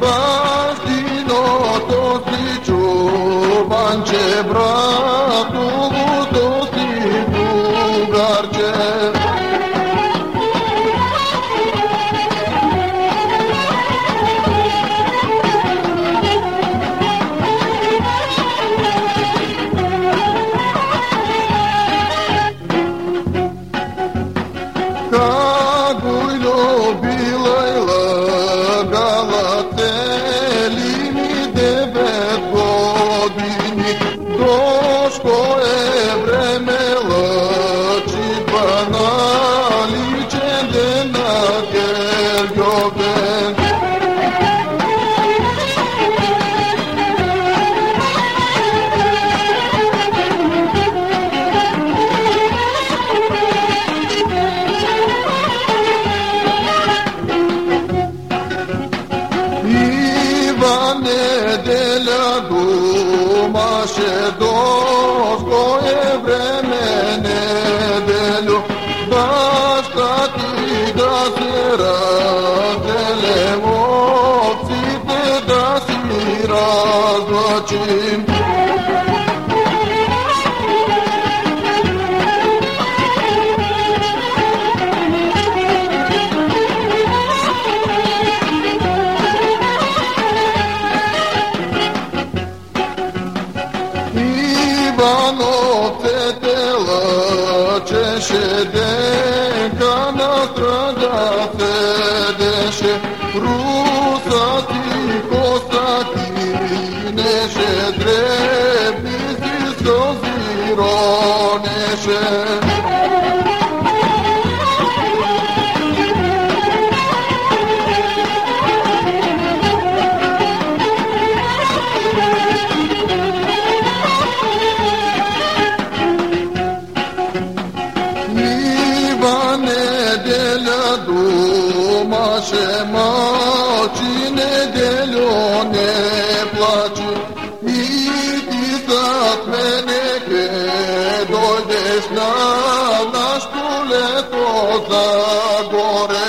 Bastino, tosti, čuban, čebran ljubila Ivane dela dumaše došlo je vreme nedelju da šta ti da se razdele ovci te da si razlačim Denka na strada fedeše Rusati kostati neše drebi si sozironeše ma cine de lune place Mi stat mene che doides na naștule tot zagore